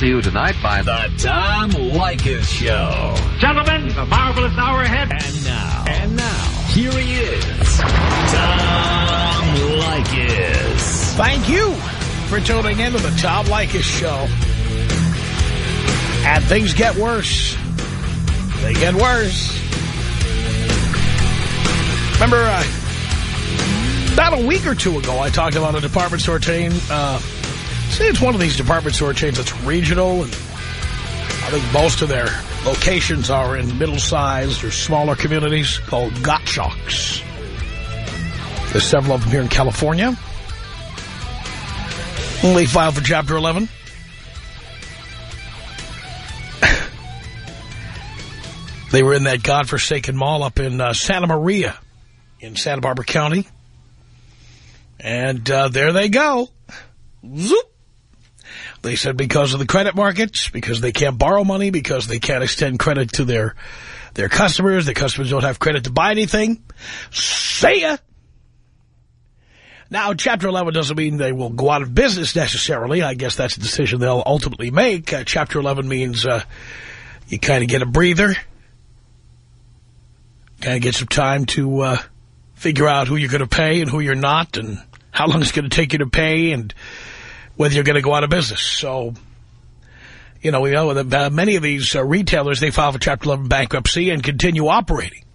to you tonight by The Tom Leykis Show. Gentlemen, the marvelous hour ahead. And now. And now. Here he is. Tom Leykis. Thank you for tuning into the Tom Leykis Show. And things get worse. They get worse. Remember, uh, about a week or two ago, I talked about a department store chain. Uh, say it's one of these department store chains that's regional. And I think most of their locations are in middle-sized or smaller communities called Gottschalks. There's several of them here in California. Only filed for Chapter 11. they were in that godforsaken mall up in uh, Santa Maria in Santa Barbara County. And uh, there they go. Zoop. They said because of the credit markets, because they can't borrow money, because they can't extend credit to their their customers, their customers don't have credit to buy anything. See ya! Now, Chapter 11 doesn't mean they will go out of business necessarily. I guess that's a decision they'll ultimately make. Uh, Chapter 11 means uh, you kind of get a breather, kind of get some time to uh, figure out who you're going to pay and who you're not, and how long it's going to take you to pay, and whether you're going to go out of business. So, you know, we know that uh, many of these uh, retailers, they file for Chapter 11 bankruptcy and continue operating.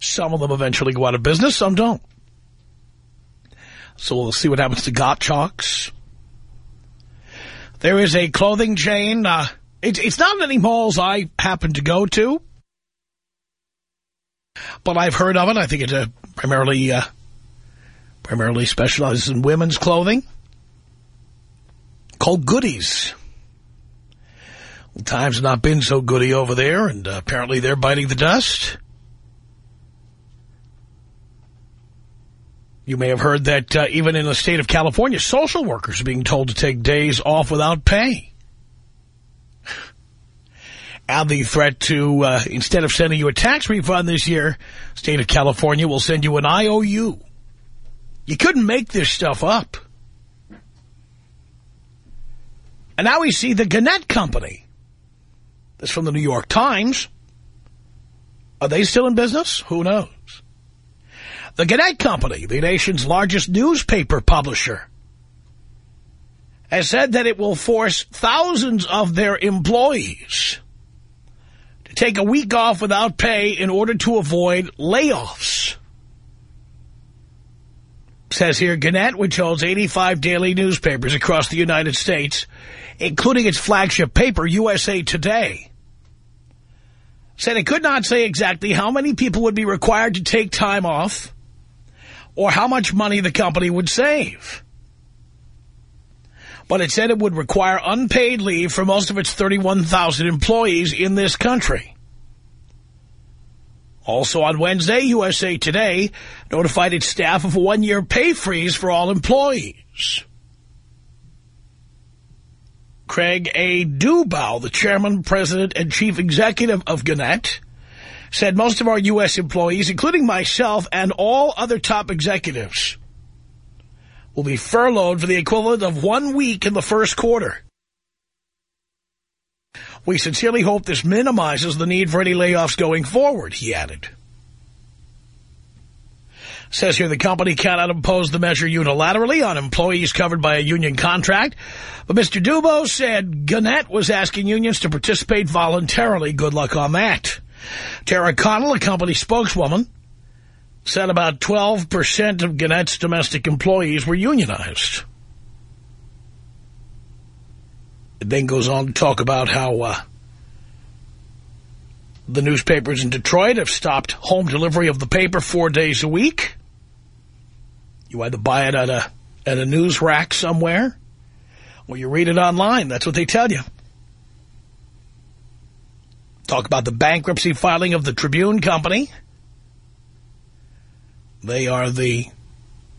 Some of them eventually go out of business, some don't. So we'll see what happens to Gottschalks. There is a clothing chain. Uh, it, it's not any malls I happen to go to. But I've heard of it. I think it's uh, primarily, uh, primarily specializes in women's clothing. Called Goodies. Well, times not been so goody over there, and uh, apparently they're biting the dust. You may have heard that uh, even in the state of California, social workers are being told to take days off without pay. And the threat to, uh, instead of sending you a tax refund this year, state of California will send you an IOU. You couldn't make this stuff up. And now we see the Gannett Company. This from the New York Times. Are they still in business? Who knows? The Gannett Company, the nation's largest newspaper publisher, has said that it will force thousands of their employees to take a week off without pay in order to avoid layoffs. Says here, Gannett, which owns 85 daily newspapers across the United States, including its flagship paper, USA Today, said it could not say exactly how many people would be required to take time off or how much money the company would save. But it said it would require unpaid leave for most of its 31,000 employees in this country. Also on Wednesday, USA Today notified its staff of a one-year pay freeze for all employees. Craig A. Dubow, the chairman, president, and chief executive of Gannett, said most of our U.S. employees, including myself and all other top executives, will be furloughed for the equivalent of one week in the first quarter. We sincerely hope this minimizes the need for any layoffs going forward, he added. Says here the company cannot impose the measure unilaterally on employees covered by a union contract. But Mr. Dubow said Gannett was asking unions to participate voluntarily. Good luck on that. Tara Connell, a company spokeswoman, said about 12% of Gannett's domestic employees were unionized. It then goes on to talk about how uh, the newspapers in Detroit have stopped home delivery of the paper four days a week. You either buy it at a, at a news rack somewhere, or you read it online. That's what they tell you. Talk about the bankruptcy filing of the Tribune Company. They are the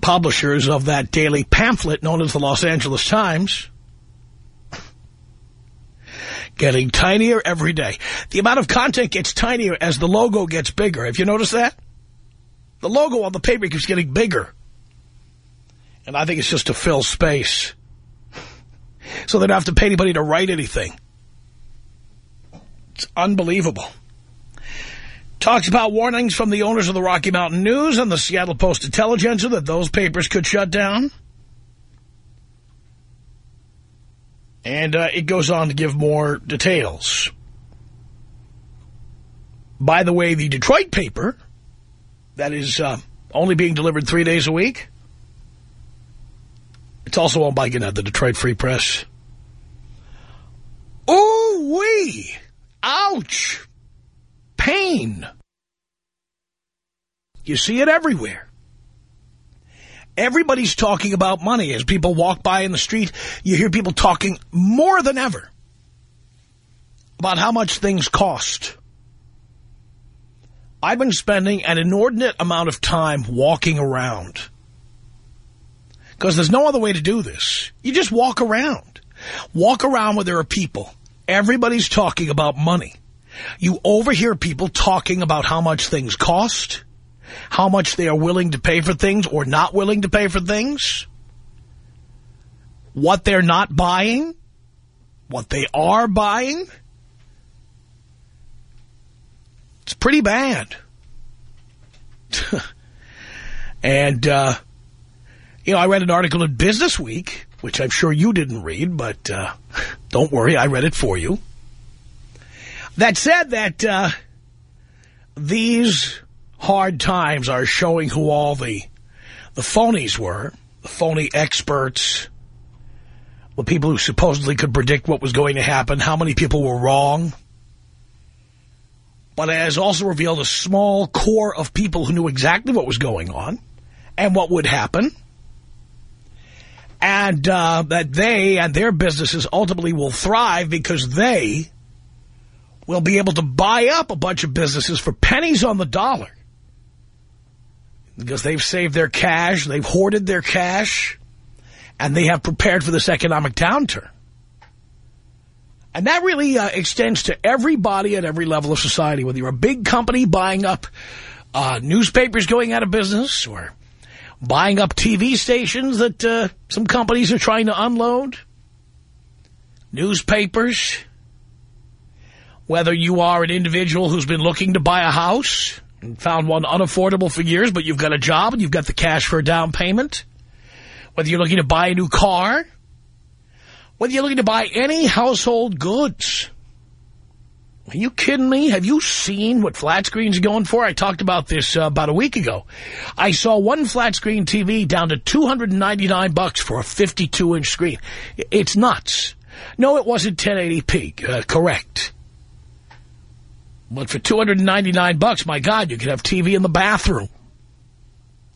publishers of that daily pamphlet known as the Los Angeles Times. Getting tinier every day. The amount of content gets tinier as the logo gets bigger. Have you noticed that? The logo on the paper keeps getting bigger. And I think it's just to fill space. So they don't have to pay anybody to write anything. It's unbelievable. Talks about warnings from the owners of the Rocky Mountain News and the Seattle Post-Intelligencer that those papers could shut down. And uh, it goes on to give more details. By the way, the Detroit paper, that is uh, only being delivered three days a week, it's also owned by Gannett, the Detroit Free Press. Ooh-wee! Ouch! Pain. You see it everywhere. Everybody's talking about money. As people walk by in the street, you hear people talking more than ever about how much things cost. I've been spending an inordinate amount of time walking around. Because there's no other way to do this. You just walk around. Walk around where there are people. Everybody's talking about money. You overhear people talking about how much things cost, how much they are willing to pay for things or not willing to pay for things, what they're not buying, what they are buying. It's pretty bad. and, uh, you know, I read an article in Business Week, which I'm sure you didn't read, but uh, don't worry, I read it for you. That said that uh, these hard times are showing who all the the phonies were, the phony experts, the people who supposedly could predict what was going to happen, how many people were wrong. But it has also revealed a small core of people who knew exactly what was going on and what would happen. And uh, that they and their businesses ultimately will thrive because they will be able to buy up a bunch of businesses for pennies on the dollar. Because they've saved their cash, they've hoarded their cash, and they have prepared for this economic downturn. And that really uh, extends to everybody at every level of society, whether you're a big company buying up uh, newspapers going out of business or buying up TV stations that uh, some companies are trying to unload, newspapers, whether you are an individual who's been looking to buy a house found one unaffordable for years, but you've got a job and you've got the cash for a down payment, whether you're looking to buy a new car, whether you're looking to buy any household goods. Are you kidding me? Have you seen what flat screens are going for? I talked about this uh, about a week ago. I saw one flat screen TV down to 299 bucks for a 52-inch screen. It's nuts. No, it wasn't 1080p. Uh, correct. But for 299 bucks, my God, you could have TV in the bathroom.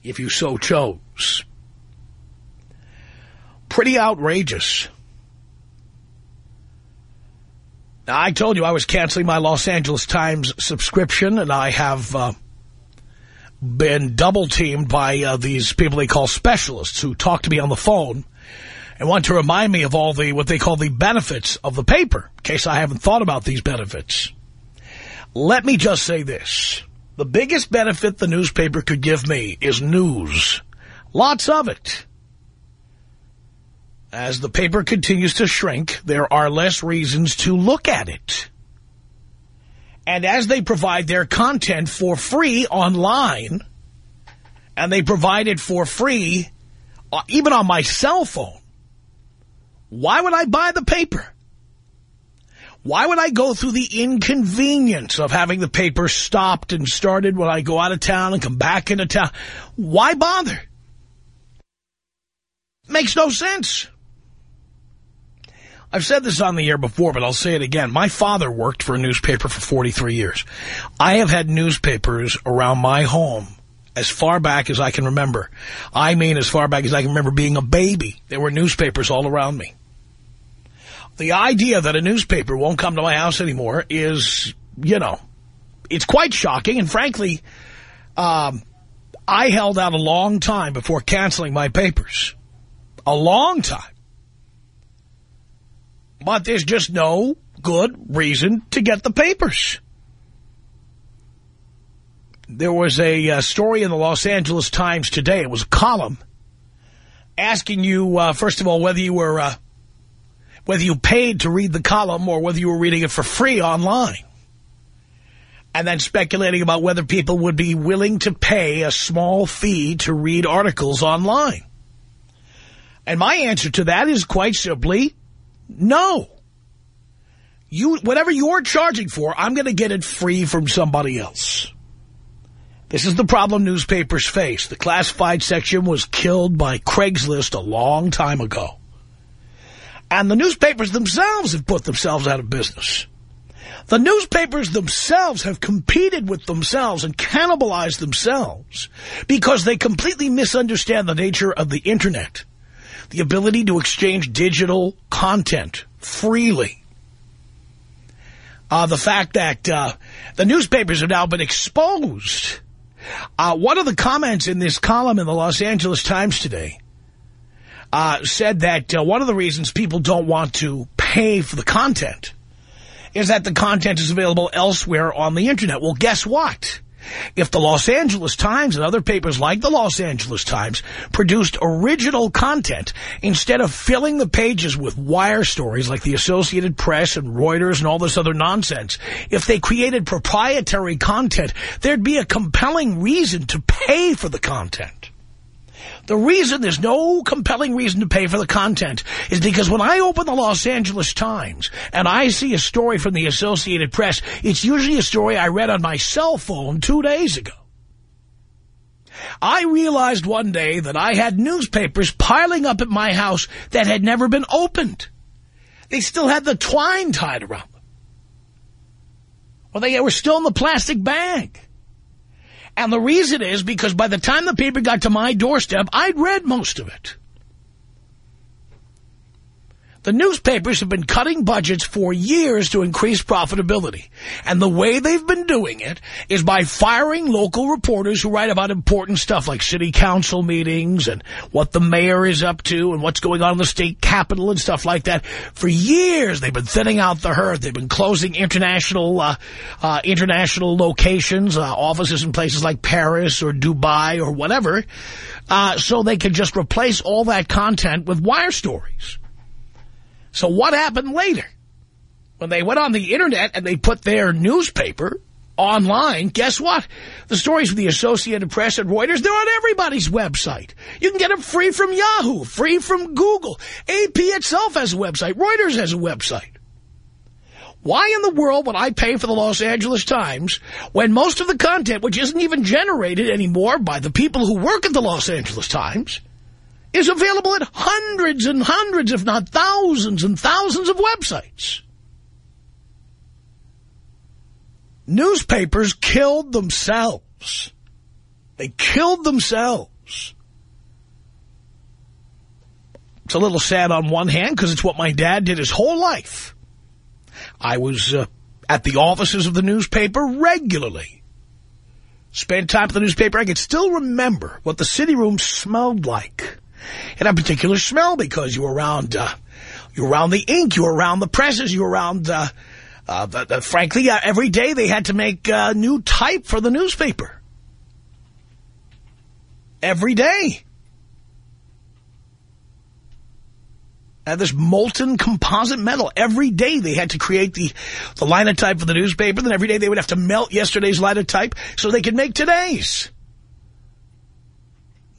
If you so chose. Pretty outrageous. Now, I told you I was canceling my Los Angeles Times subscription, and I have uh, been double-teamed by uh, these people they call specialists who talk to me on the phone and want to remind me of all the what they call the benefits of the paper, in case I haven't thought about these benefits. Let me just say this. The biggest benefit the newspaper could give me is news. Lots of it. As the paper continues to shrink, there are less reasons to look at it. And as they provide their content for free online, and they provide it for free uh, even on my cell phone, why would I buy the paper? Why would I go through the inconvenience of having the paper stopped and started when I go out of town and come back into town? Why bother? Makes no sense. I've said this on the air before, but I'll say it again. My father worked for a newspaper for 43 years. I have had newspapers around my home as far back as I can remember. I mean as far back as I can remember being a baby. There were newspapers all around me. The idea that a newspaper won't come to my house anymore is, you know, it's quite shocking. And frankly, um, I held out a long time before canceling my papers. A long time. But there's just no good reason to get the papers. There was a uh, story in the Los Angeles Times today. It was a column asking you, uh, first of all, whether you were uh, whether you paid to read the column or whether you were reading it for free online. and then speculating about whether people would be willing to pay a small fee to read articles online. And my answer to that is quite simply, no. You, whatever you're charging for, I'm going to get it free from somebody else. This is the problem newspapers face. The classified section was killed by Craigslist a long time ago. And the newspapers themselves have put themselves out of business. The newspapers themselves have competed with themselves and cannibalized themselves because they completely misunderstand the nature of the Internet. The ability to exchange digital content freely. Uh, the fact that uh, the newspapers have now been exposed. Uh, one of the comments in this column in the Los Angeles Times today uh, said that uh, one of the reasons people don't want to pay for the content is that the content is available elsewhere on the Internet. Well, guess what? If the Los Angeles Times and other papers like the Los Angeles Times produced original content instead of filling the pages with wire stories like the Associated Press and Reuters and all this other nonsense, if they created proprietary content, there'd be a compelling reason to pay for the content. The reason there's no compelling reason to pay for the content is because when I open the Los Angeles Times and I see a story from the Associated Press, it's usually a story I read on my cell phone two days ago. I realized one day that I had newspapers piling up at my house that had never been opened. They still had the twine tied around them. Or they were still in the plastic bag. And the reason is because by the time the paper got to my doorstep, I'd read most of it. The newspapers have been cutting budgets for years to increase profitability. And the way they've been doing it is by firing local reporters who write about important stuff like city council meetings and what the mayor is up to and what's going on in the state capitol and stuff like that. For years, they've been thinning out the herd. They've been closing international uh, uh, international locations, uh, offices in places like Paris or Dubai or whatever, uh, so they can just replace all that content with wire stories. So what happened later? When they went on the Internet and they put their newspaper online, guess what? The stories from the Associated Press and Reuters, they're on everybody's website. You can get them free from Yahoo, free from Google. AP itself has a website. Reuters has a website. Why in the world would I pay for the Los Angeles Times when most of the content, which isn't even generated anymore by the people who work at the Los Angeles Times, is available at hundreds and hundreds, if not thousands and thousands of websites. Newspapers killed themselves. They killed themselves. It's a little sad on one hand because it's what my dad did his whole life. I was uh, at the offices of the newspaper regularly. Spent time at the newspaper. I can still remember what the city room smelled like. Had a particular smell because you were around, uh, you were around the ink, you were around the presses, you were around, uh, uh, frankly, uh, every day they had to make uh, new type for the newspaper. Every day. And this molten composite metal. Every day they had to create the, the linotype for the newspaper. Then every day they would have to melt yesterday's linotype so they could make today's.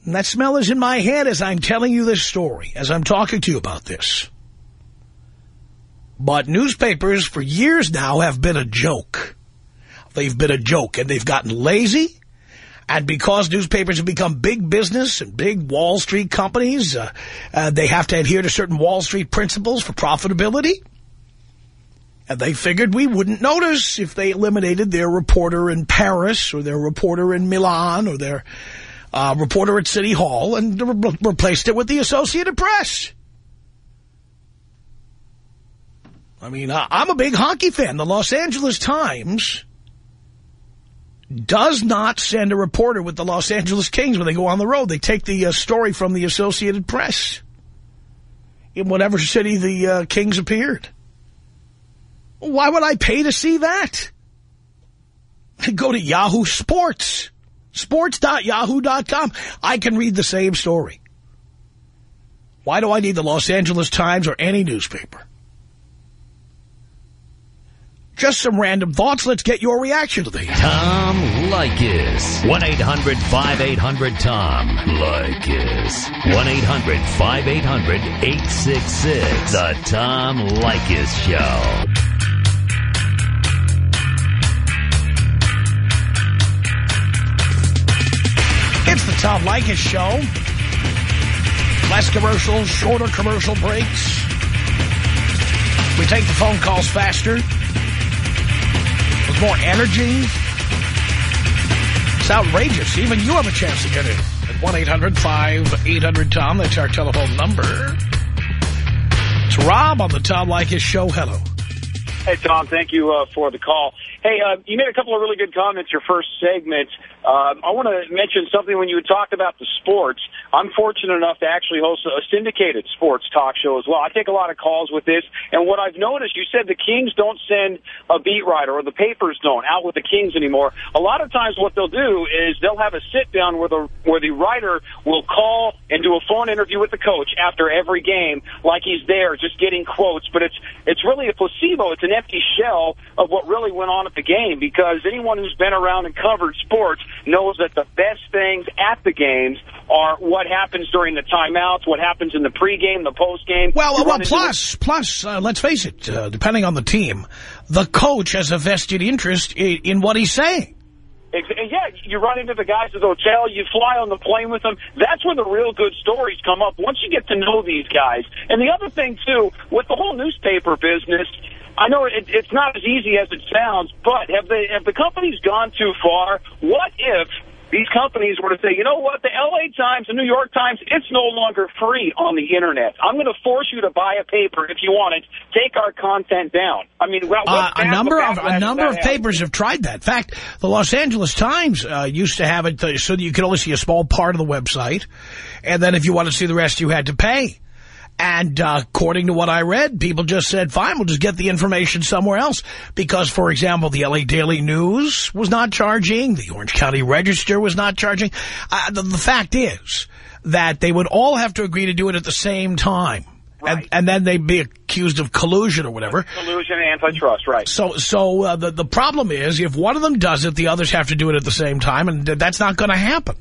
And that smell is in my head as I'm telling you this story, as I'm talking to you about this. But newspapers for years now have been a joke. They've been a joke, and they've gotten lazy. And because newspapers have become big business and big Wall Street companies, uh, uh, they have to adhere to certain Wall Street principles for profitability. And they figured we wouldn't notice if they eliminated their reporter in Paris or their reporter in Milan or their uh, reporter at City Hall and re replaced it with the Associated Press. I mean, I'm a big hockey fan. The Los Angeles Times does not send a reporter with the Los Angeles Kings when they go on the road. They take the uh, story from the Associated Press in whatever city the uh, Kings appeared. Why would I pay to see that? I go to Yahoo Sports. Sports.yahoo.com. I can read the same story. Why do I need the Los Angeles Times or any newspaper? Just some random thoughts. Let's get your reaction to these. Tom Leykis. 1-800-5800-TOM. Leykis. 1-800-5800-866. The Tom Leykis Show. It's the Tom Leykis Show. Less commercials, shorter commercial breaks. We take the phone calls faster. With more energy. It's outrageous. Even you have a chance to get in. At 1-800-5800-TOM. That's our telephone number. It's Rob on the Tom Leykis Show. Hello. Hey, Tom. Thank you uh, for the call. Hey, uh, you made a couple of really good comments your first segment. Uh, I want to mention something when you talked about the sports. I'm fortunate enough to actually host a syndicated sports talk show as well. I take a lot of calls with this, and what I've noticed, you said the Kings don't send a beat writer, or the papers don't, out with the Kings anymore. A lot of times what they'll do is they'll have a sit-down where the, where the writer will call and do a phone interview with the coach after every game, like he's there, just getting quotes, but it's, it's really a placebo. It's an empty shell of what really went on at the game, because anyone who's been around and covered sports knows that the best things at the games are what happens during the timeouts, what happens in the pregame, the postgame. Well, well plus, plus, uh, let's face it, uh, depending on the team, the coach has a vested interest in, in what he's saying. Yeah, you run into the guys at the hotel, you fly on the plane with them. That's where the real good stories come up once you get to know these guys. And the other thing, too, with the whole newspaper business, I know it, it's not as easy as it sounds, but have, they, have the companies gone too far? What if these companies were to say, you know what, the L.A. Times, the New York Times, it's no longer free on the Internet. I'm going to force you to buy a paper if you want it. Take our content down. I mean, what, Uh, a number of a number of papers have tried that. In fact, the Los Angeles Times uh, used to have it uh, so that you could only see a small part of the website, and then if you wanted to see the rest, you had to pay. And uh, according to what I read, people just said, fine, we'll just get the information somewhere else. Because, for example, the L.A. Daily News was not charging. The Orange County Register was not charging. Uh, the, the fact is that they would all have to agree to do it at the same time. Right. And, and then they'd be accused of collusion or whatever. Collusion and antitrust, right. So, so uh, the the problem is, if one of them does it, the others have to do it at the same time, and that's not going to happen.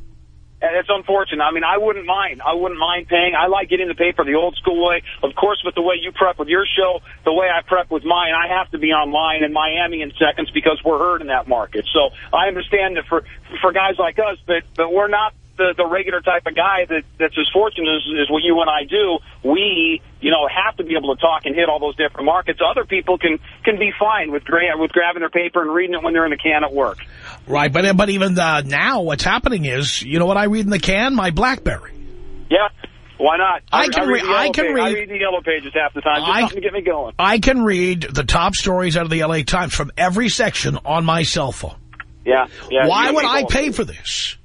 It's unfortunate. I mean, I wouldn't mind. I wouldn't mind paying. I like getting the paper the old school way. Of course, with the way you prep with your show, the way I prep with mine, I have to be online in Miami in seconds because we're heard in that market. So I understand that for for guys like us, but but we're not the the regular type of guy that that's as fortunate as, as what you and I do. We you know have to be able to talk and hit all those different markets. Other people can can be fine with gra with grabbing their paper and reading it when they're in the can at work. Right, but but even uh, now, what's happening is, you know what I read in the can? My BlackBerry. Yeah. Why not? I can read re- the I yellow can read- I read the yellow pages half the time. Just I- something to get me going. I can read the top stories out of the L.A. Times from every section on my cell phone. Yeah, yeah. Why would I pay for this?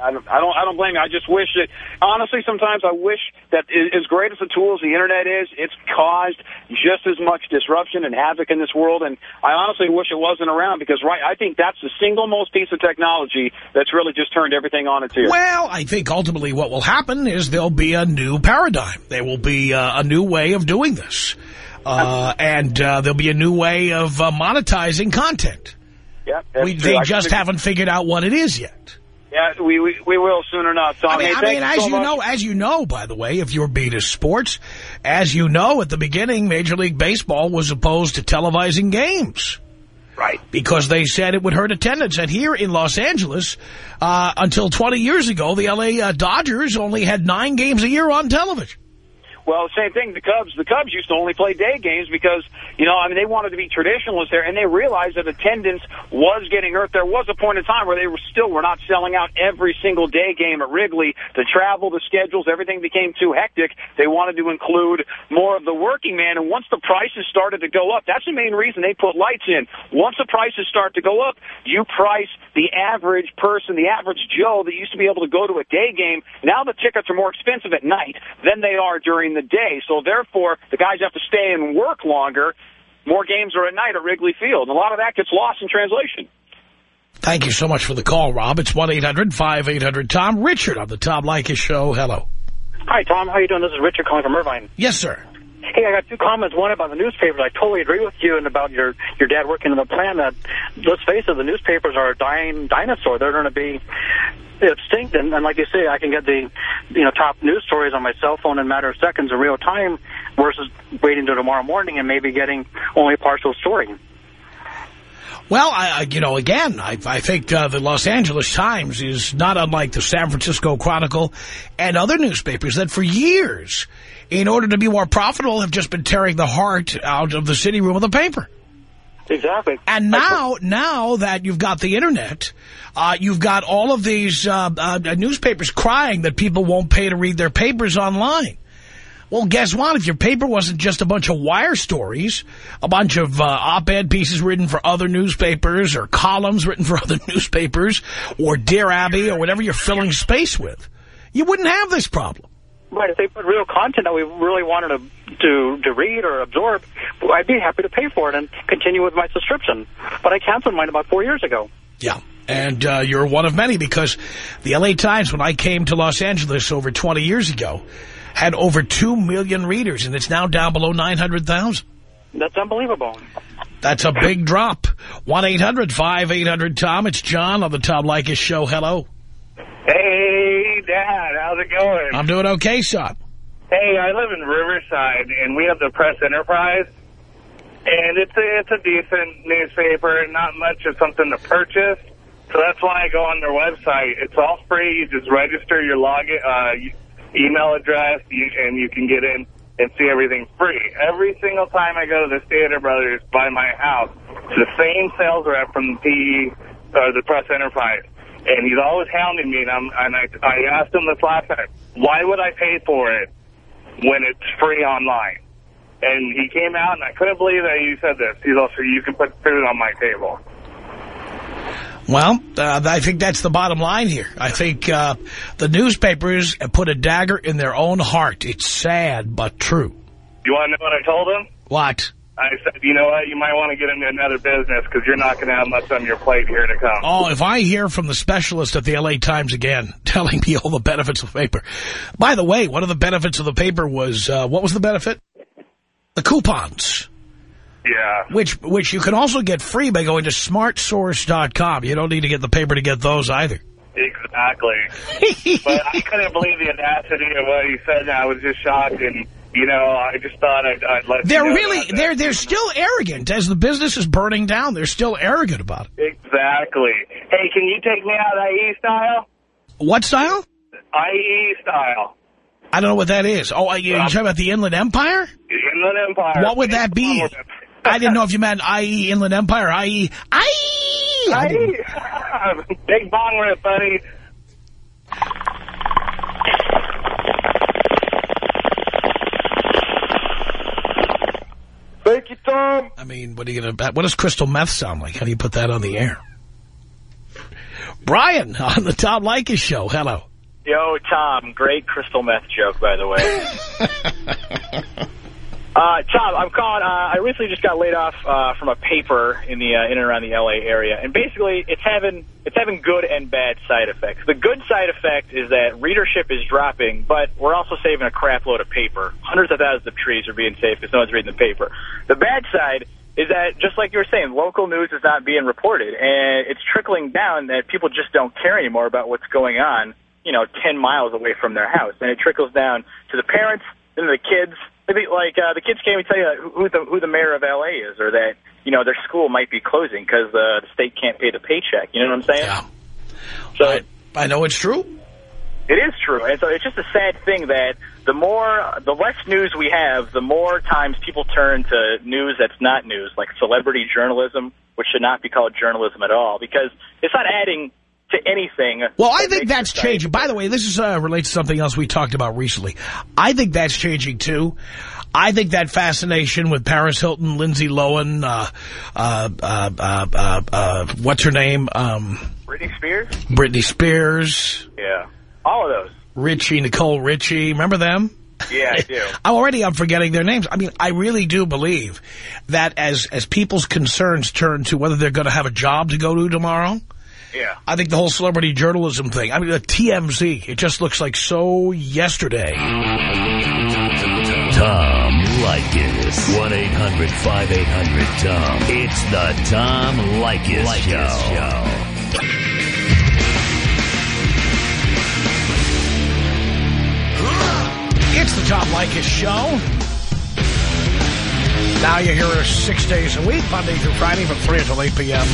I, don't, I don't, I don't blame you. I just wish that, honestly, sometimes I wish that as great as the tools the internet is, it's caused just as much disruption and havoc in this world. And I honestly wish it wasn't around because, right, I think that's the single most piece of technology that's really just turned everything on its ear. Well, I think ultimately what will happen is there'll be a new paradigm. There will be uh, a new way of doing this. Uh, and uh, there'll be a new way of uh, monetizing content. yeah, We, they just haven't figured out what it is yet. Yeah, we, we, we will soon enough. Tom, I mean, Hey, I mean, as so you much. know, as you know, by the way, if your beat is sports, as you know, at the beginning, Major League Baseball was opposed to televising games Right. because they said it would hurt attendance. And here in Los Angeles, uh, until 20 years ago, the L.A. Uh, Dodgers only had nine games a year on television. Well, same thing. The Cubs, the Cubs used to only play day games because, you know, I mean, they wanted to be traditionalists there, and they realized that attendance was getting hurt. There was a point in time where they were still were not selling out every single day game at Wrigley. The travel, the schedules, everything became too hectic. They wanted to include more of the working man, and once the prices started to go up, that's the main reason they put lights in. Once the prices start to go up, you price the average person, the average Joe that used to be able to go to a day game. Now the tickets are more expensive at night than they are during day. So therefore, the guys have to stay and work longer. More games are at night at Wrigley Field. And a lot of that gets lost in translation. Thank you so much for the call, Rob. It's 1-800-5800-TOM. Richard on the Tom Leykis Show. Hello. Hi, Tom. How you doing? This is Richard calling from Irvine. Yes, sir. Hey, I got two comments. One about the newspapers. I totally agree with you and about your, your dad working in the plant. That, let's face it, the newspapers are a dying dinosaur. They're going to be extinct. And, and like you say, I can get the you know top news stories on my cell phone in a matter of seconds in real time versus waiting till tomorrow morning and maybe getting only a partial story. Well, I, you know, again, I, I think uh, the Los Angeles Times is not unlike the San Francisco Chronicle and other newspapers that for years, in order to be more profitable, have just been tearing the heart out of the city room of the paper. Exactly. And now, now that you've got the Internet, uh, you've got all of these uh, uh, newspapers crying that people won't pay to read their papers online. Well, guess what? If your paper wasn't just a bunch of wire stories, a bunch of uh, op-ed pieces written for other newspapers or columns written for other newspapers or Dear Abby or whatever you're filling space with, you wouldn't have this problem. Right. If they put real content that we really wanted to, to, to read or absorb, I'd be happy to pay for it and continue with my subscription. But I canceled mine about four years ago. Yeah. And uh, you're one of many because the L.A. Times, when I came to Los Angeles over 20 years ago, had over 2 million readers, and it's now down below 900,000. That's unbelievable. That's a big drop. 1-800-5800-TOM. It's John on the Tom Leykis Show. Hello. Hey, Dad. How's it going? I'm doing okay, son. Hey, I live in Riverside, and we have the Press Enterprise. And it's a, it's a decent newspaper, not much of something to purchase. So that's why I go on their website. It's all free. You just register your login, uh, email address, you, and you can get in and see everything free. Every single time I go to the Stater Brothers by my house, the same sales rep from the PE, or the Press Enterprise. And he's always hounding me, and, I'm, and I, I asked him this last time, why would I pay for it when it's free online? And he came out, and I couldn't believe that he said this. He's also, you can put food on my table. Well, uh, I think that's the bottom line here. I think uh, the newspapers have put a dagger in their own heart. It's sad, but true. You want to know what I told him? What? I said, you know what, you might want to get into another business because you're not going to have much on your plate here to come. Oh, if I hear from the specialist at the L.A. Times again telling me all the benefits of the paper. By the way, one of the benefits of the paper was, uh, what was the benefit? The coupons. Yeah. Which which you can also get free by going to smartsource.com. You don't need to get the paper to get those either. Exactly. but I couldn't believe the audacity of what he said. I was just shocked, and you know, I just thought I'd, I'd let. They're you know really they're they're still arrogant as the business is burning down. They're still arrogant about it. Exactly. Hey, can you take me out IE style? What style? IE style. I don't know what that is. Oh, you you talking about the Inland Empire? Inland Empire. What would that be? I didn't know if you meant IE Inland Empire, IE IE. IE. Big bong rip, buddy. Thank you, Tom. I mean, what are you gonna? What does crystal meth sound like? How do you put that on the air? Brian on the Tom Leykis show. Hello. Yo, Tom, great crystal meth joke, by the way. uh, Tom, I'm calling. Uh, I recently just got laid off uh, from a paper in the uh, in and around the L.A. area, and basically, it's having it's having good and bad side effects. The good side effect is that readership is dropping, but we're also saving a crap load of paper. Hundreds of thousands of trees are being saved because no one's reading the paper. The bad side is that, just like you were saying, local news is not being reported, and it's trickling down that people just don't care anymore about what's going on you know, 10 miles away from their house. And it trickles down to the parents and the kids. Maybe, like, uh, the kids can't even tell you who the, who the mayor of L.A. is or that, you know, their school might be closing because uh, the state can't pay the paycheck. You know what I'm saying? Yeah. So I, I know it's true. it is true. And so it's just a sad thing that the more, the less news we have, the more times people turn to news that's not news, like celebrity journalism, which should not be called journalism at all because it's not adding to anything. Well, I think that's changing. By the way, this is uh, relates to something else we talked about recently. I think that's changing, too. I think that fascination with Paris Hilton, Lindsay Lohan, uh, uh, uh, uh, uh, uh, what's her name? Um, Britney Spears? Britney Spears, Yeah. All of those. Richie, Nicole Richie. Remember them? Yeah, I do. I'm already I'm forgetting their names. I mean, I really do believe that as as people's concerns turn to whether they're going to have a job to go to tomorrow, Yeah. I think the whole celebrity journalism thing, I mean, the TMZ, it just looks like so yesterday. Tom Leykis. 1-800-5800-TOM. It's the Tom Leykis, Show. It's the Tom Leykis Show. Now you hear us six days a week, Monday through Friday from 3 until 8 p.m.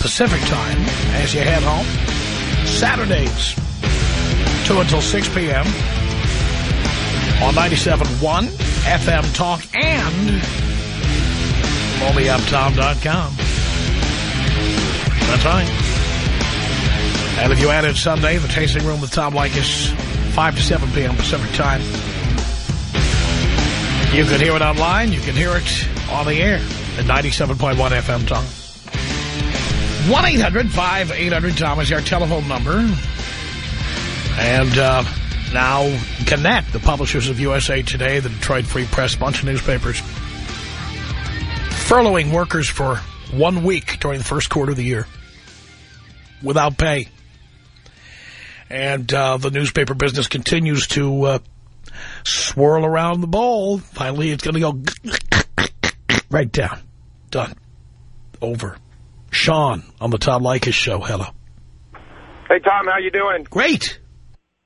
Pacific time as you head home. Saturdays, 2 until 6 p.m. on 97.1 FM Talk and onlyuptom.com. That's right. And if you added Sunday, the Tasting Room with Tom Leykis, 5 to 7 p.m. Pacific time. You can hear it online. You can hear it on the air at 97.1 FM Tom. 1-800-5800-TOM is our telephone number. And uh, now Gannett, the publishers of USA Today, the Detroit Free Press, bunch of newspapers, furloughing workers for one week during the first quarter of the year without pay. And uh, the newspaper business continues to uh, swirl around the bowl. Finally, it's going to go right down. Done. Over. Sean on the Tom Leykis show. Hello. Hey, Tom, how you doing? Great.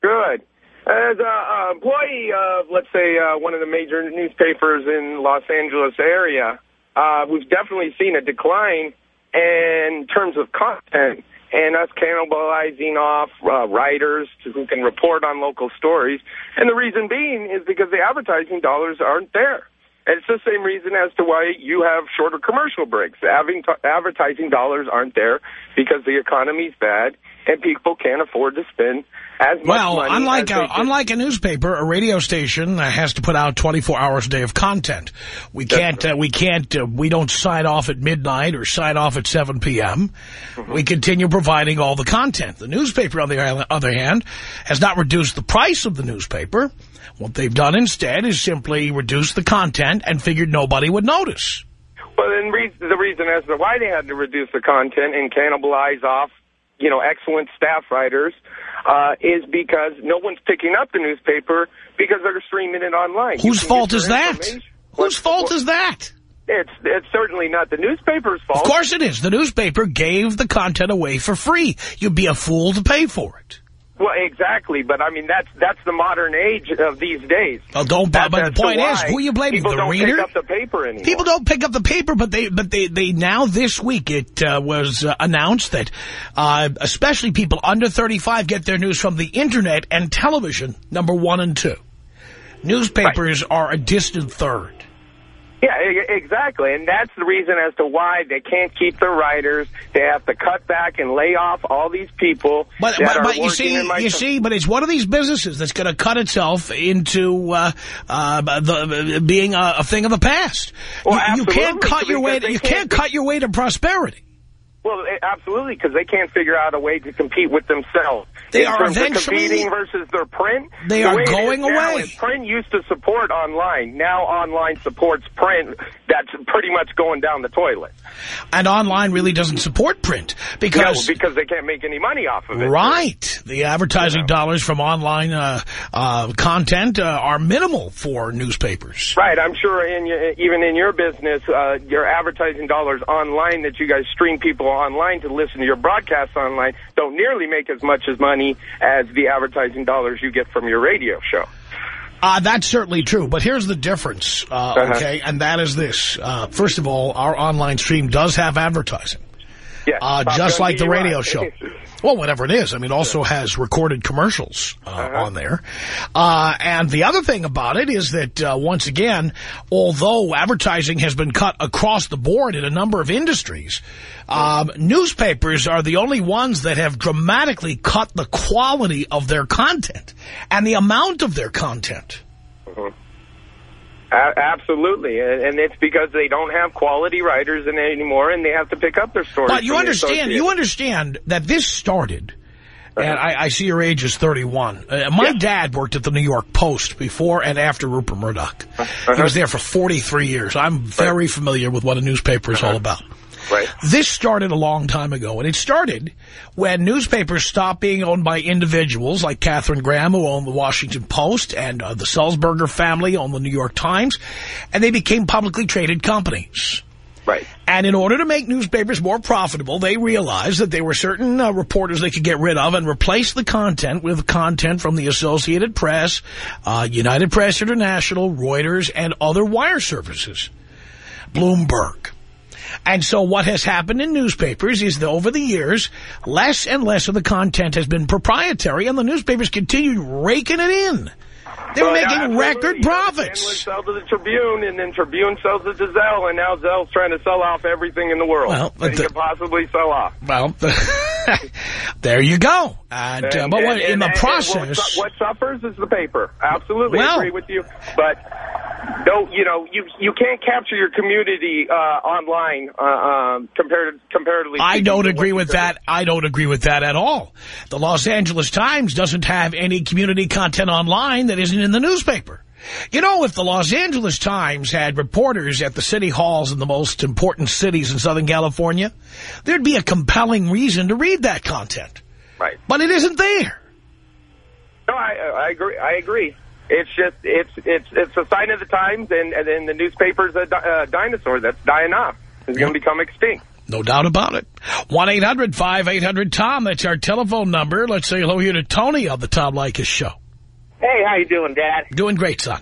Good. As an employee of, let's say, uh, one of the major newspapers in Los Angeles area, uh, we've definitely seen a decline in terms of content and us cannibalizing off uh, writers who can report on local stories. And the reason being is because the advertising dollars aren't there. It's the same reason as to why you have shorter commercial breaks. Advertising dollars aren't there because the economy's bad and people can't afford to spend as much Well, money. unlike a, unlike a newspaper, a radio station has to put out 24 hours a day of content. We can't uh, we can't uh, we don't sign off at midnight or sign off at 7 p.m. Mm-hmm. We continue providing all the content. The newspaper, on the other hand, has not reduced the price of the newspaper. What they've done instead is simply reduce the content and figured nobody would notice. Well, then re the reason as to why they had to reduce the content and cannibalize off, you know, excellent staff writers uh, is because no one's picking up the newspaper because they're streaming it online. Whose fault is that? Whose fault Well, is that? It's it's certainly not the newspaper's fault. Of course it is. The newspaper gave the content away for free. You'd be a fool to pay for it. Well, exactly, but I mean that's that's the modern age of these days. Well, don't. That- but the point is, who are you blaming? People The don't reader? pick up the paper anymore. People don't pick up the paper, but they, but they, they now this week it uh, was uh, announced that uh, especially people under 35 get their news from the internet and television, number one and two. Newspapers are a distant third. Yeah, exactly, and that's the reason as to why they can't keep their writers. They have to cut back and lay off all these people But, but, but you see, you see, but it's one of these businesses that's going to cut itself into uh, uh, the, being a, a thing of the past. Well, you, you can't cut your way. To, you can't can't- cut your way to prosperity. Well, eh, absolutely, because they can't figure out a way to compete with themselves. They in are eventually- competing versus their print. They the are way it is going away. print used to support online. Now online supports print. That's pretty much going down the toilet. And online really doesn't support print because no, because they can't make any money off of it. Right. The advertising dollars from online uh, uh, content uh, are minimal for newspapers. Right, I'm sure in your, even in your business, uh, your advertising dollars online that you guys stream people online to listen to your broadcasts online don't nearly make as much as money as the advertising dollars you get from your radio show. Uh, that's certainly true, but here's the difference, uh, Uh-huh. okay, and that is this. Uh, first of all, our online stream does have advertising, Yeah, uh, just like the radio show. Well, whatever it is. I mean, it also has recorded commercials uh, Uh-huh. on there. Uh, and the other thing about it is that, uh, once again, although advertising has been cut across the board in a number of industries, um, newspapers are the only ones that have dramatically cut the quality of their content and the amount of their content. Absolutely, and, it's because they don't have quality writers in anymore, and they have to pick up their stories. But you understand, you understand that this started, uh-huh. and I, I see your age is 31. Uh, my Yeah. dad worked at the New York Post before and after Rupert Murdoch. Uh-huh. He was there for 43 years. I'm very familiar with what a newspaper is all uh-huh. about. Right. This started a long time ago, and it started when newspapers stopped being owned by individuals like Katharine Graham, who owned the Washington Post, and uh, the Sulzberger family owned the New York Times, and they became publicly traded companies. Right. And in order to make newspapers more profitable, they realized that there were certain uh, reporters they could get rid of and replace the content with content from the Associated Press, uh, United Press International, Reuters, and other wire services. Bloomberg. And so what has happened in newspapers is that over the years, less and less of the content has been proprietary, and the newspapers continued raking it in. They were Well, oh, making record profits. sells to the Tribune, and then Tribune sells it to Zell, and now Zell's trying to sell off everything in the world Well, that he could possibly sell off. Well, there you go. And, uh, but what, and- in the and- and process... what, suffers is the paper. Absolutely Well- agree with you, but don't you know you you can't capture your community uh, online uh, um, compared comparatively. I don't agree with that. I don't agree with that at all. The Los Angeles Times doesn't have any community content online that isn't in the newspaper. You know, if the Los Angeles Times had reporters at the city halls in the most important cities in Southern California, there'd be a compelling reason to read that content. Right. But it isn't there. No, I, I agree. I agree. It's just it's it's it's a sign of the times, and and then the newspaper's a, di- a dinosaur that's dying off. It's going to become extinct. No doubt about it. 1-800-5800-TOM. That's our telephone number. Let's say hello here to Tony on the Tom Leykis Show. Hey, how you doing, Dad? Doing great, son.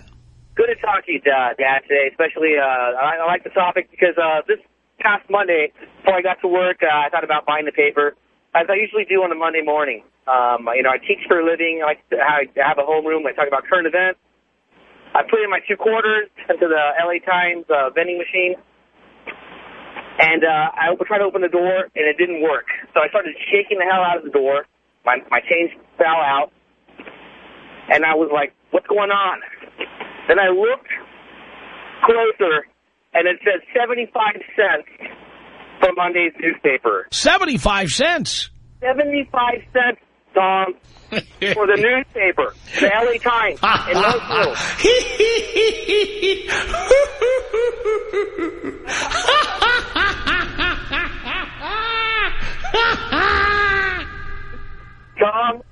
Good to talk to you, Dad, Dad today. Especially, uh, I, I like the topic because uh, this past Monday, before I got to work, uh, I thought about buying the paper, as I usually do on a Monday morning. Um, you know, I teach for a living. I have, a homeroom. I talk about current events. I put in my two quarters into the LA Times uh, vending machine, and uh, I tried to open the door, and it didn't work. So I started shaking the hell out of the door. My my change fell out, and I was like, "What's going on?" Then I looked closer, and it said 75 cents for Monday's newspaper. 75 cents. 75 cents, Tom, for the newspaper, the LA Times, in Roseville. Tom,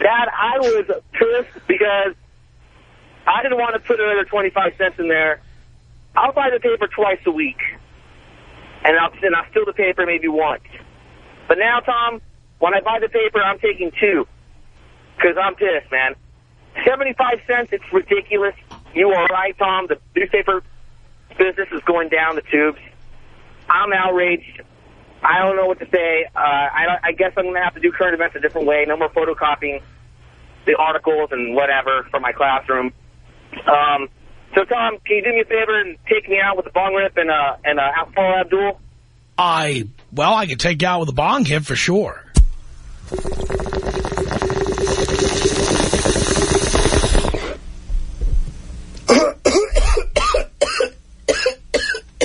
Dad, I was pissed because I didn't want to put another 25 cents in there. I'll buy the paper twice a week, and I'll, and I'll steal the paper maybe once. But now, Tom, when I buy the paper, I'm taking two because I'm pissed, man. 75 cents, it's ridiculous. You are right, Tom. The newspaper business is going down the tubes. I'm outraged. I don't know what to say. Uh, I, I guess I'm going to have to do current events a different way. No more photocopying the articles and whatever from my classroom. Um, so, Tom, can you do me a favor and take me out with a bong rip and, uh, and uh, Paul Abdul? I, well, I could take you out with a bong hit for sure.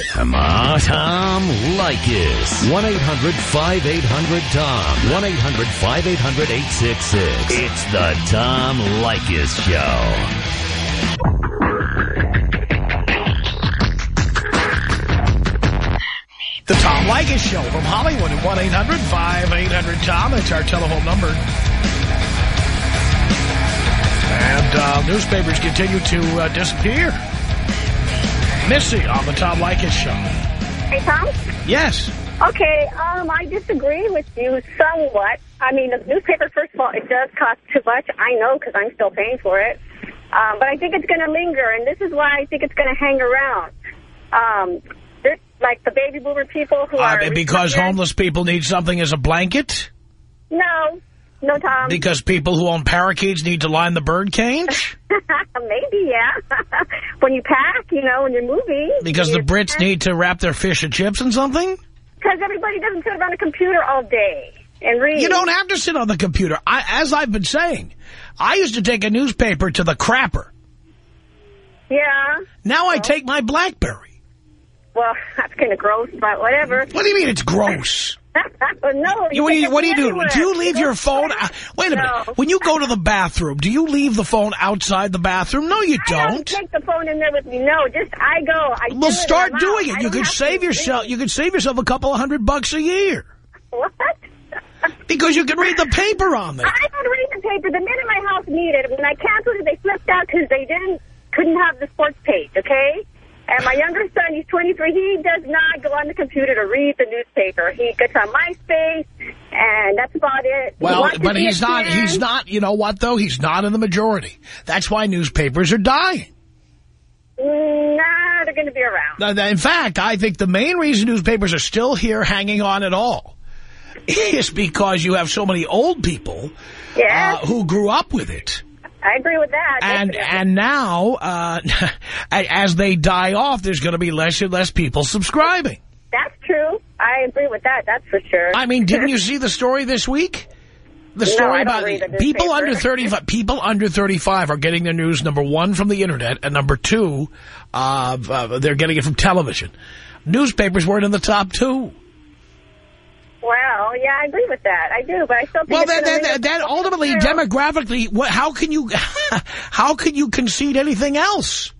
Come on, Tom Leykis. 1-800-5800-TOM. 1-800-5800-866. It's the Tom Leykis Show. Leykis Show from Hollywood at 1-800-5800-TOM. That's our telephone number. And uh, newspapers continue to uh, disappear. Missy on the Tom Leykis Show. Hey, Tom? Yes. Okay, um, I disagree with you somewhat. I mean, the newspaper, first of all, it does cost too much. I know because I'm still paying for it. Um, but I think it's going to linger, and this is why I think it's going to hang around. Um, like the baby boomer people who Uh, are... because retired- homeless people need something as a blanket? No. No, Tom. Because people who own parakeets need to line the bird cage? Maybe, yeah. when you pack, you know, when you're moving. Because the Brits need to wrap their fish and chips in something? Because everybody doesn't sit around a computer all day and read. You don't have to sit on the computer. I, as I've been saying, I used to take a newspaper to the crapper. Yeah. Now I take my BlackBerry. Well, that's kind of gross, but whatever. What do you mean it's gross? no. You, what do you, what do you do? Do you leave your phone? uh, Wait a minute. When you go to the bathroom, do you leave the phone outside the bathroom? No, you don't I don't. take the phone in there with me. No, just I go. I Well, it start I'm doing it. I You could save yourself. You could save yourself a couple of hundred bucks a year What? because you can read the paper on there. I don't read the paper. The minute my house needed, it. when I canceled it, they flipped out because they didn't couldn't have the sports page. Okay. And my younger son, he's 23. He does not go on the computer to read the newspaper. He gets on MySpace, and that's about it. Well, watches but he's not. He's not. You know what though? He's not in the majority. That's why newspapers are dying. Nah, they're going to be around. In fact, I think the main reason newspapers are still here hanging on at all is because you have so many old people Yes, uh, who grew up with it. I agree with that. And definitely. and now, uh, as they die off, there's going to be less and less people subscribing. That's true. I agree with that. That's for sure. I mean, didn't you see the story this week? The No, story don't about the people under 35 people under 35 are getting their news number 1 from the internet and number 2 uh, uh, they're getting it from television. Newspapers weren't in the top 2. Well, yeah, I agree with that. I do, but I still think Well, it's then, gonna then, lead then to- ultimately, demographically, what, how can you how can you concede anything else?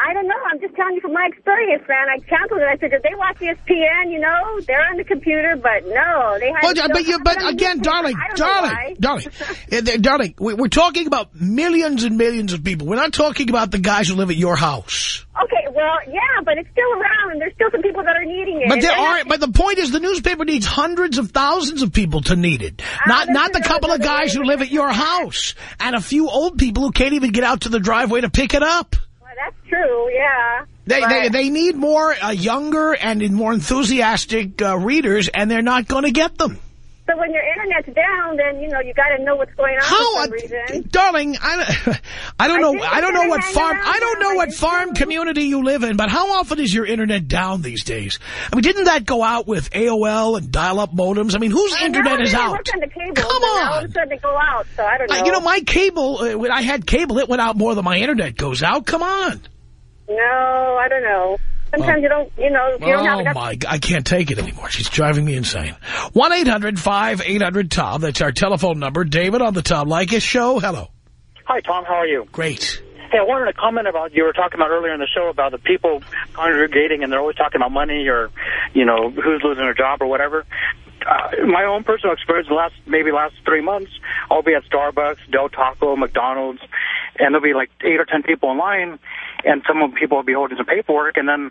I don't know. I'm just telling you from my experience, man. I canceled it. I said, did they watch ESPN? You know, they're on the computer, but no, they have. But you, but again, darling, darling, darling, uh, darling, we- we're talking about millions and millions of people. We're not talking about the guys who live at your house. Okay, well, yeah, but it's still around, and there's still some people that are needing it. But there are. But the point is, the newspaper needs hundreds of thousands of people to need it. Not not the couple of guys who live at your house and a few old people who can't even get out to the driveway to pick it up. That's true, yeah. They But- they, they need more uh, younger and more enthusiastic uh, readers, and they're not going to get them. So when your internet's down, then, you know, you got to know what's going on How, for some reason. darling? I, I don't I know. I don't know what farm. I don't know what farm community you live in, but how often is your internet down these days? I mean, didn't that go out with AOL and dial-up modems? I mean, whose And internet is out? on the cable, Come and All on. of a sudden they go out, so I don't know. Uh, you know, my cable. Uh, when I had cable, it went out more than my internet goes out. Come on. No, I don't know. Sometimes you don't, you know, you don't have Oh, enough. my, I can't take it anymore. She's driving me insane. 1-800-5800-TOM. That's our telephone number. David on the Tom Leykis show. Hello. Hi, Tom. How are you? Great. Hey, I wanted to comment about you were talking about earlier in the show about the people congregating and they're always talking about money or, you know, who's losing their job or whatever. Uh, my own personal experience, the last maybe last three months, I'll be at Starbucks, Del Taco, McDonald's, and there'll be like eight or ten people in line, and some of the people will be holding some paperwork, and then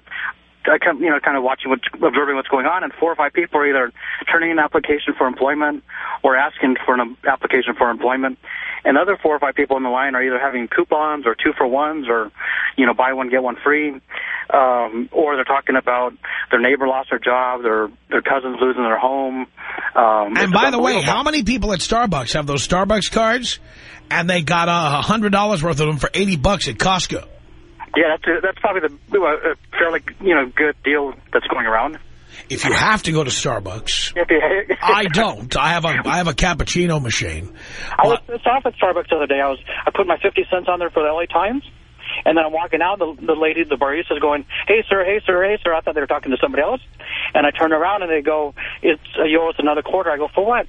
I come, you know, kind of watching, what, observing what's going on, and four or five people are either turning in an application for employment or asking for an application for employment, and other four or five people in the line are either having coupons or two for ones or, you know, buy one get one free, um, or they're talking about their neighbor lost their job, their their cousins losing their home. Um, And by the way, how many people at Starbucks have those Starbucks cards? And they got a hundred dollars worth of them for eighty bucks at Costco. Yeah, that's a, that's probably the a fairly you know good deal that's going around. If you have to go to Starbucks, I don't. I have a I have a cappuccino machine. I was pissed off at Starbucks the other day. I was I put my fifty cents on there for the LA Times, and then I'm walking out. The, the lady, the barista, is going, "Hey sir, hey sir, hey sir." I thought they were talking to somebody else, and I turn around and they go, "It's uh, you owe us another quarter." I go, "For what?"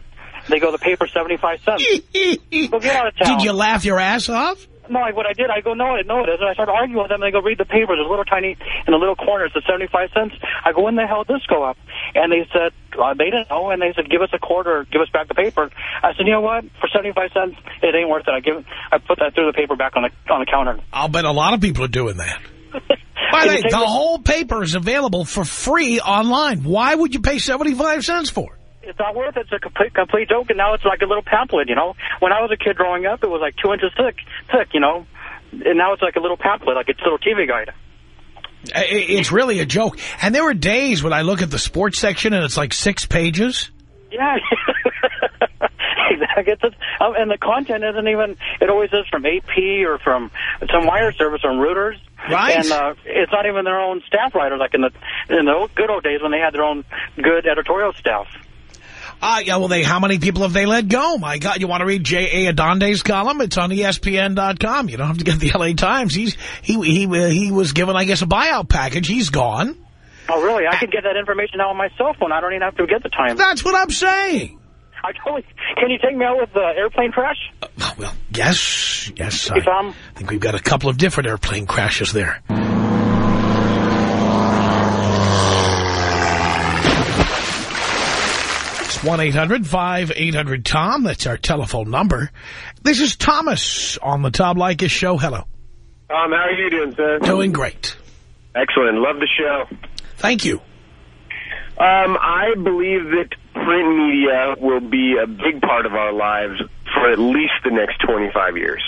They go, "The paper seventy five cents." Go get out of town. Did you laugh your ass off? No, I, what I did, I go, no, it, no, it isn't. I started arguing with them, and they go, read the paper. There's a little tiny, in the little corner, it says 75 cents. I go, when the hell did this go up? And they said, uh, they didn't know, and they said, give us a quarter, give us back the paper. I said, you know what? For 75 cents, it ain't worth it. I give, I put that through the paper back on the on the counter. I'll bet a lot of people are doing that. By the way, the whole paper is available for free online. Why would you pay 75 cents for it? It's not worth it. It's a complete, complete joke, and now it's like a little pamphlet, you know? When I was a kid growing up, it was like two inches thick, thick, you know? And now it's like a little pamphlet, like it's a little TV guide. It's really a joke. And there were days when I look at the sports section and it's like six pages. Yeah. exactly. It's um, and the content isn't even, it always is from AP or from some wire service from Reuters. Right. And uh, it's not even their own staff writers, like in the in the old, good old days when they had their own good editorial staff. Uh, yeah, well, they, how many people have they let go? My God, you want to read J.A. Adande's column? It's on ESPN.com. You don't have to get the L.A. Times. He's, he, he, uh, he was given, I guess, a buyout package. He's gone. Oh, really? I can get that information now on my cell phone. I don't even have to get the time. That's what I'm saying. I totally. Can you take me out with the airplane crash? Well, yes, yes. Tom. I think we've got a couple of different airplane crashes there. 1-800-5800-TOM. That's our telephone number. This is Thomas on the Tom Leykis show. Hello. Um, how are you doing, sir? Doing great. Excellent. Love the show. Thank you. Um, I believe that print media will be a big part of our lives for at least the next 25 years.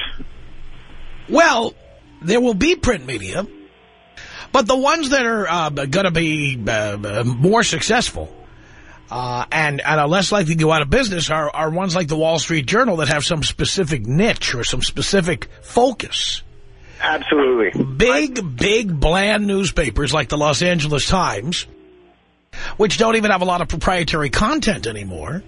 Well, there will be print media, but the ones that are uh, going to be uh, more successful uh, and, and are less likely to go out of business are, are ones like the Wall Street Journal that have some specific niche or some specific focus. Absolutely. Big, big, bland newspapers like the Los Angeles Times, which don't even have a lot of proprietary content anymore.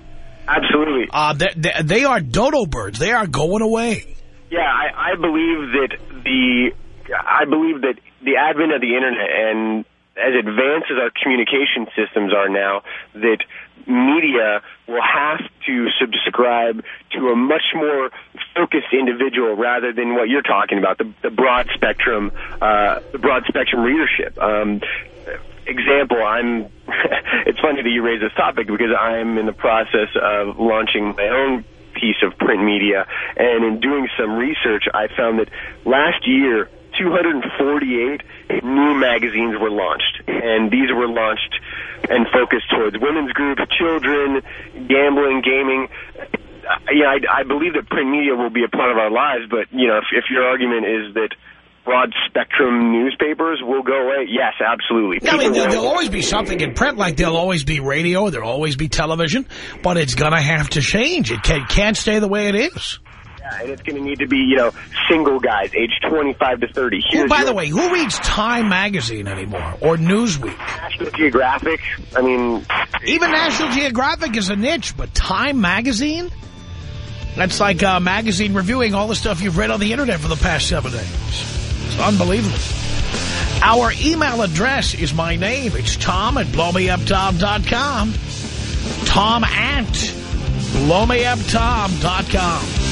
Absolutely. Uh, they, they, they are dodo birds. They are going away. Yeah, I, I believe that the I believe that the advent of the internet and as advanced as our communication systems are now, that media will have to subscribe to a much more focused individual rather than what you're talking about, the, the broad spectrum, uh, the broad spectrum readership. Um, example, I'm. it's funny that you raise this topic because I'm in the process of launching my own piece of print media, and in doing some research, I found that last year 248 new magazines were launched, and these were launched and focused towards women's groups, children, gambling, gaming. Uh, Yeah, I, I believe that print media will be a part of our lives, but you know, if, if your argument is that broad spectrum newspapers will go away, yes, absolutely. I mean, there, will- there'll always be something in print, like there'll always be radio, there'll always be television, but it's going to have to change. It can, can't stay the way it is. And it's going to need to be, you know, single guys, age 25 to 30. Who, Here's by your the way, who reads Time Magazine anymore, or Newsweek? National Geographic. I mean, Even National Geographic is a niche, but Time Magazine? That's like a magazine reviewing all the stuff you've read on the internet for the past seven days. It's unbelievable. Our email address is my name. It's Tom at blowmeuptom.com. Tom at blowmeuptom.com.